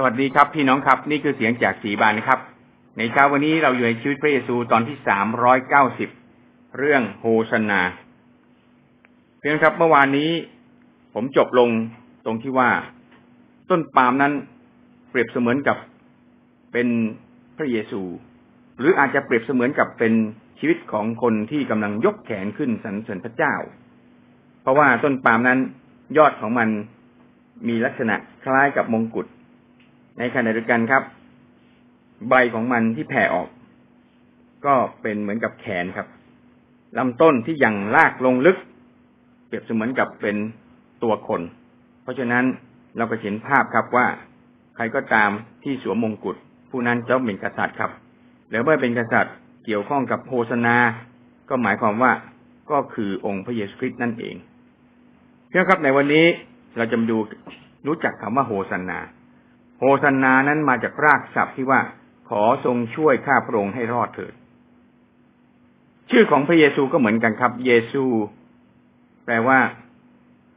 สวัสดีครับพี่น้องครับนี่คือเสียงจากสีบานนะครับ ในเช้าวันนี้เราอยู่ในชีวิตพระเยซูตอนที่สามร้อยเก้าสิบเรื่องโฮสนาเพียงครับเมื่อวานนี้ผมจบลงตรงที่ว่า ต้นปาล์มนั้นเปรียบเสมือนกับเป็นพระเยซู หรืออาจจะเปรียบเสมือนกับเป็นชีวิตของคนที่กำลังยกแขนขึ้นสรรเสริญพระเจ้า เพราะว่าต้นปาล์มนั้นยอดของมันมีลักษณะคล้ายกับมงกุฎ ในขณะเดียวกันครับ ใบของมันที่แผ่ออก ก็เป็นเหมือนกับแขนครับลำต้นที่ยังลากลงลึก เปรียบเสมือนกับเป็นตัวคน เพราะฉะนั้นเราก็เห็นภาพครับว่า ใครก็ตามที่สวมมงกุฎผู้นั้นจะเป็นกษัตริย์ครับ แล้วเมื่อเป็นกษัตริย์เกี่ยวข้องกับโภชนา ก็หมายความว่าก็คือองค์พระเยซูคริสต์นั่นเองเพื่อครับในวันนี้เราจะมาดูรู้จักคำว่าโฮสนา โฮสนานั้นมาจากรากศัพท์ที่ว่า ขอทรงช่วยข้าพระองค์ให้รอดเถิด ชื่อของพระเยซูก็เหมือนกันครับ เยซู แปลว่า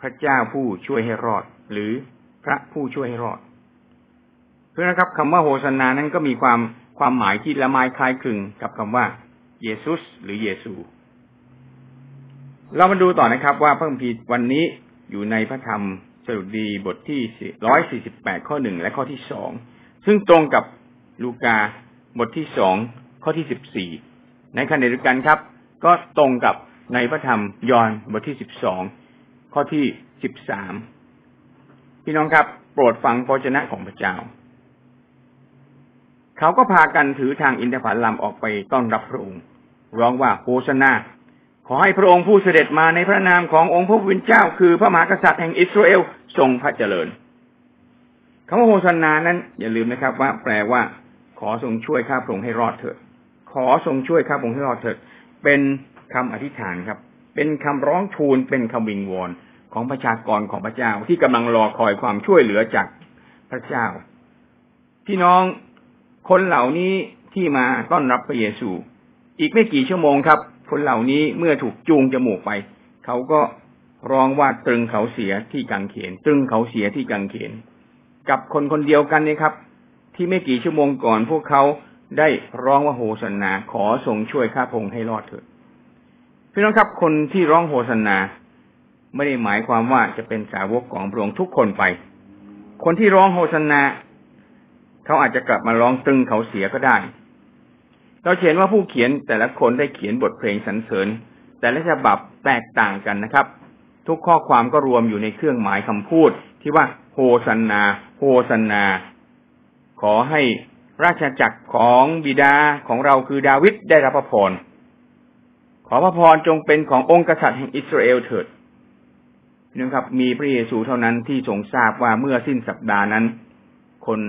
พระเจ้าผู้ช่วยให้รอด หรือพระผู้ช่วยให้รอดเพื่อนะครับคำว่าโฮสนานั้นก็มีความความหมายที่ละไมคล้ายคลึงกับคำว่า เยซุส หรือเยซู เรามาดูต่อนะครับว่าพระคัมภีร์วันนี้อยู่ในพระธรรม สดุดีบทที่ร้อยสี่สิบแปดข้อหนึ่งและข้อที่สองซึ่งตรงกับลูกาบทที่สองข้อที่สิบสี่ในขณะเดียวกันครับ ก็ตรงกับในพระธรรมยอห์นบทที่สิบสองข้อที่สิบสามพี่น้องครับ โปรดฟังพระเจ้าของพระเจ้า เขาก็พากันถือทางอินทผลัมออกไปต้อนรับพระองค์ ร้องว่าโฮสนา ขอให้พระองค์ผู้เสด็จมาในพระนามขององค์พระผู้เป็นเจ้า คือพระมหากษัตริย์แห่งอิสราเอลทรงพระเจริญคำว่าโฮสนานั้น อย่าลืมนะครับว่าแปลว่า ขอทรงช่วยข้าพระองค์ให้รอดเถิดขอทรงช่วยข้าพระองค์ให้รอดเถิดเป็นคำอธิษฐานครับ เป็นคำร้องทูลเป็นคำวิงวอนของประชากรของพระเจ้าที่กำลังรอคอยความช่วยเหลือจากพระเจ้า พี่น้องคนเหล่านี้ที่มาต้อนรับพระเยซู อีกไม่กี่ชั่วโมงครับ คนเหล่านี้เมื่อถูกจูงจมูกไป เขาก็ร้องว่าตรึงเขาเสียที่กังเขนตรึงเขาเสียที่กังเขน กับคนคนเดียวกันนี่ครับ ที่ไม่กี่ชั่วโมงก่อนพวกเขาได้ร้องว่าโหสนา ขอทรงช่วยข้าพงให้รอดเถิดพี่น้องครับคนที่ร้องโหสนา ไม่ได้หมายความว่าจะเป็นสาวกของพระองค์ทุกคนไป คนที่ร้องโหสนา เขาอาจจะกลับมาร้องตึงเขาเสียก็ได้ เราเห็นว่าผู้เขียนแต่ละคนได้เขียนบทเพลงสรรเสริญ แต่ละฉบับแตกต่างกันนะครับ ทุกข้อความก็รวมอยู่ในเครื่องหมายคำพูด ที่ว่าโฮสันนา โฮสันนา ขอให้ราชจักรของบิดาของเราคือดาวิดได้รับพระพร ขอพระพรจงเป็นขององค์กษัตริย์แห่งอิสราเอลเถิดนะครับ มีพระเยซูเท่านั้นที่ทรงทราบว่าเมื่อสิ้นสัปดาห์นั้น คน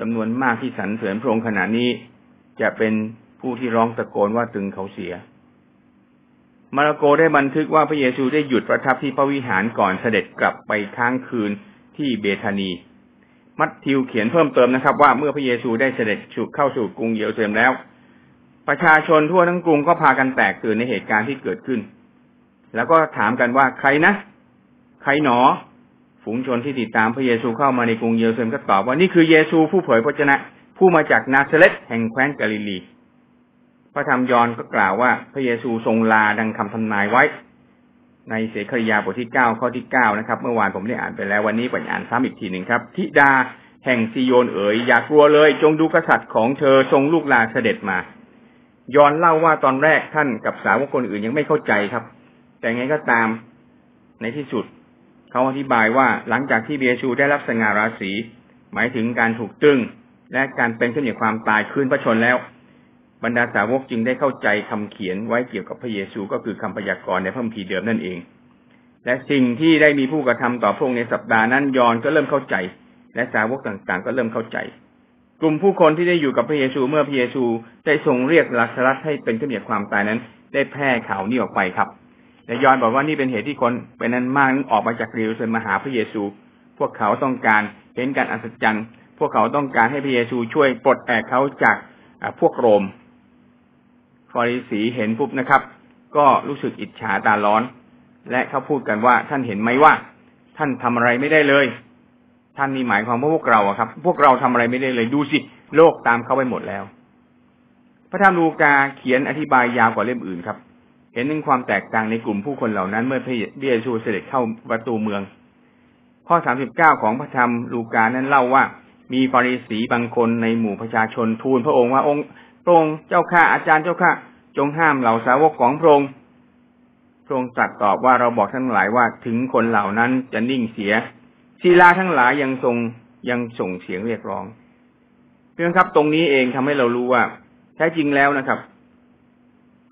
จำนวนมากที่สรรเสริญพระองค์ขณะนี้ จะเป็น ผู้ที่ร้องตะโกนว่าตึงเขาเสีย มาระโกได้บันทึกว่าพระเยซูได้หยุดประทับที่พระวิหารก่อนเสด็จกลับไปค้างคืนที่เบธานี มัทธิวเขียนเพิ่มเติมนะครับ ว่าเมื่อพระเยซูได้เสด็จฉุกเข้าสู่กรุงเยรูซาเล็มแล้ว ประชาชนทั่วทั้งกรุงก็พากันแตกตื่นในเหตุการณ์ที่เกิดขึ้น แล้วก็ถามกันว่าใครนะ ใครหนอ ฝูงชนที่ติดตามพระเยซูเข้ามาในกรุงเยรูซาเล็มก็ตอบว่านี่คือเยซูผู้เผยพระชนะผู้มาจากนาซาเรตแห่งแคว้นกาลิลี พระธรรมยอห์นก็กล่าวว่า พระเยซูทรงลาดังคำทำนายไว้ ในเสขริยาบทที่เก้าข้อที่เก้านะครับ เมื่อวานผมได้อ่านไปแล้ววันนี้ผมอ่านซ้ำอีกทีหนึ่งครับทิดาแห่งซิโยนเอ๋ยอย่ากลัวเลย จงดูกษัตริย์ของเธอทรงลูกลาเสด็จมายอนเล่าว่าตอนแรกท่านกับสาวกคนอื่นยังไม่เข้าใจครับ แต่ไงก็ตามในที่สุด เขาอธิบายว่าหลังจากที่เบียชูได้รับสง่าราศีหมายถึงการถูกตึง และการเป็นขึ้นอย่างความตายคืนพระชนแล้ว บรรดาสาวกจึงได้เข้าใจคำเขียนไว้เกี่ยวกับพระเยซูก็คือคำพยากรณ์ในพระคัมภีร์เดิมนั่นเอง และสิ่งที่ได้มีผู้กระทำต่อพระองค์ในสัปดาห์นั้นยอนก็เริ่มเข้าใจ และสาวกต่างๆ ก็เริ่มเข้าใจ กลุ่มผู้คนที่ได้อยู่กับพระเยซูเมื่อพระเยซูได้ทรงเรียกลาสรัสให้เป็นขึ้นจากความตายนั้น ได้แพร่ข่าวนี้ออกไปครับและยอนบอกว่านี่เป็นเหตุที่คนเป็นนั้นมากออกมาจากเยรูซาเล็มมาหาพระเยซู พวกเขาต้องการเห็นการอัศจรรย์ พวกเขาต้องการให้พระเยซูช่วยปลดแอกเขาจากพวกโรม ฟอริสีเห็นปุ๊บนะครับ ก็รู้สึกอิจฉาตาร้อน และเขาพูดกันว่าท่านเห็นไหมว่า ท่านทำอะไรไม่ได้เลย ท่านมีหมายความว่าพวกเราอะครับ พวกเราทำอะไรไม่ได้เลย ดูสิโลกตามเขาไปหมดแล้ว พระธรรมลูกาเขียนอธิบายยาวกว่าเล่มอื่นครับ เห็นถึงความแตกต่างในกลุ่มผู้คนเหล่านั้น เมื่อพระเยซูเสด็จเข้าประตูเมือง ข้อสามสิบเก้าของพระธรรมลูกานั้นเล่าว่า มีฟาริสีบางคนในหมู่ประชาชนทูลพระองค์ว่าองค์พระองค์เจ้าข้าอาจารย์เจ้าข้า จงห้ามเหล่าสาวกของพระองค์พระองค์ตรัสตอบว่าเราบอกทั้งหลายว่าถึงคนเหล่านั้นจะนิ่งเสียศิลาทั้งหลายยังทรงยังส่งเสียงเรียกร้องเพื่อนครับ ตรงนี้เองทำให้เรารู้ว่าแท้จริงแล้วนะครับ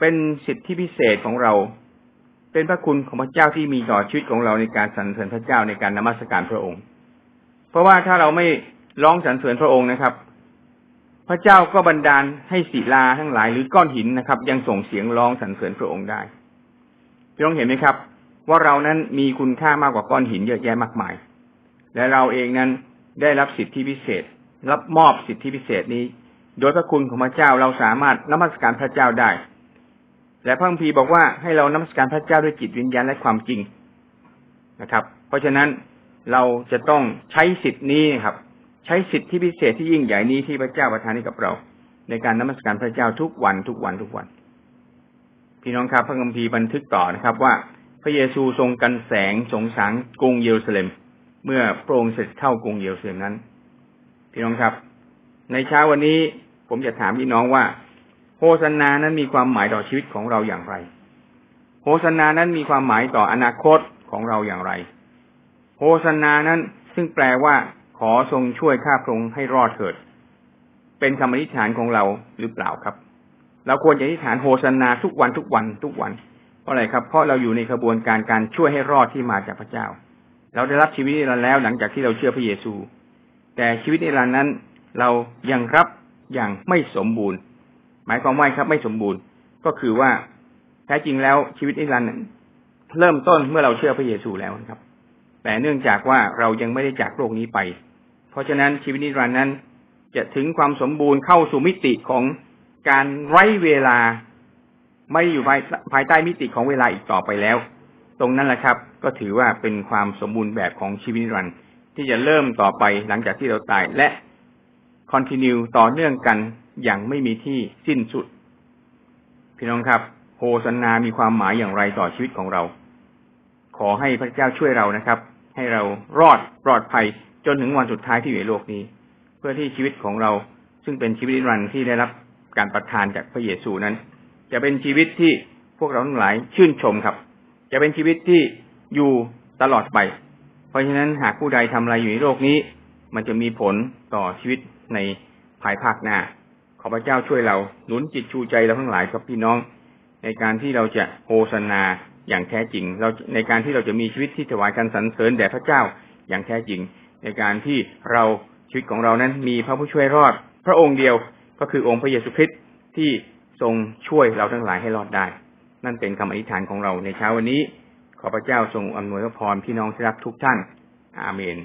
เป็นสิทธิพิเศษของเรา เป็นพระคุณของพระเจ้าที่มีต่อชีวิตของเราในการสรรเสริญพระเจ้าในการนมัสการพระองค์ เพราะว่าถ้าเราไม่ร้องสรรเสริญพระองค์นะครับ พระเจ้าก็บันดาลให้ศิลาทั้งหลายหรือก้อนหินนะครับ ยังส่งเสียงร้องสรรเสริญพระองค์ได้พี่น้องเห็นไหมครับ ว่าเรานั้นมีคุณค่ามากกว่าก้อนหินเยอะแยะมากมาย และเราเองนั้นได้รับสิทธิพิเศษ รับมอบสิทธิพิเศษนี้ โดยพระคุณของพระเจ้าเราสามารถนมัสการพระเจ้าได้ และพระคัมภีร์บอกว่าให้เรานมัสการพระเจ้าด้วยจิตวิญญาณและความจริงนะครับ เพราะฉะนั้นเราจะต้องใช้สิทธินี้ครับ ใช้สิทธิพิเศษที่ยิ่งใหญ่นี้ที่พระเจ้าประทานให้กับเรา ในการนมัสการพระเจ้าทุกวันทุกวันทุกวัน พี่น้องครับพระคัมภีร์บันทึกต่อนะครับว่า พระเยซูทรงกันแสงสงสางกรุงเยรูซาเล็ม เมื่อพระองค์เสร็จเข้ากรุงเยรูซาเล็มนั้น พี่น้องครับ ในเช้าวันนี้ผมจะถามพี่น้องว่า โฮสนานั้นมีความหมายต่อชีวิตของเราอย่างไร โฮซันนานั้นมีความหมายต่ออนาคตของเราอย่างไร โฮซันนานั้นซึ่งแปลว่า ขอทรงช่วยข้าพระองค์ให้รอดเถิด เป็นคำอธิษฐานของเราหรือเปล่าครับ เราควรจะอธิษฐานโฮซันนาทุกวันทุกวันทุกวัน เพราะอะไรครับ เพราะเราอยู่ในกระบวนการการช่วยให้รอดที่มาจากพระเจ้า เราได้รับชีวิตนิรันดร์แล้วหลังจากที่เราเชื่อพระเยซู แต่ชีวิตนิรันดร์นั้น เรายังรับอย่างไม่สมบูรณ์ หมายความว่าครับ ไม่สมบูรณ์ ก็คือว่าแท้จริงแล้วชีวิตนิรันดร์เริ่มต้นเมื่อเราเชื่อพระเยซูแล้วครับ แต่เนื่องจากว่าเรายังไม่ได้จากโลกนี้ไป เพราะฉะนั้นชีวิตนิรันดร์นั้น จะถึงความสมบูรณ์เข้าสู่มิติของการไร้เวลา ไม่อยู่ภายภายใต้มิติของเวลาอีกต่อไปแล้ว ตรงนั้นแหละครับ ก็ถือว่าเป็นความสมบูรณ์แบบของชีวิตนิรันดร์ที่จะเริ่มต่อไปหลังจากที่เราตายและคอนติเนียต่อเนื่องกันอย่างไม่มีที่สิ้นสุด พี่น้องครับโฮสนามีความหมายอย่างไรต่อชีวิตของเรา ขอให้พระเจ้าช่วยเรานะครับ ให้เรารอดปลอดภัย จนถึงวันสุดท้ายที่อยู่ในโลกนี้ เพื่อที่ชีวิตของเราซึ่งเป็นชีวิตนิรันดร์ที่ได้รับการประทานจากพระเยซูนั้น จะเป็นชีวิตที่พวกเราทั้งหลายชื่นชมครับ จะเป็นชีวิตที่อยู่ตลอดไป เพราะฉะนั้นหากผู้ใดทำอะไรอยู่ในโลกนี้ มันจะมีผลต่อชีวิตในภายภาคหน้า ขอพระเจ้าช่วยเราหนุนจิตชูใจเราทั้งหลายกับพี่น้อง ในการที่เราจะโฆษณาอย่างแท้จริง เราในการที่เราจะมีชีวิตที่ถวายการสรรเสริญแด่พระเจ้าอย่างแท้จริง ในการที่เราชีวิตของเรานั้นมีพระผู้ช่วยรอด พระองค์เดียวก็คือองค์พระเยซูคริสต์ที่ทรงช่วยเราทั้งหลายให้รอดได้ นั่นเป็นคำอธิษฐานของเราในเช้าวันนี้ ขอพระเจ้าทรงอำนวยพระพรพี่น้องที่รักทุกท่าน อาเมน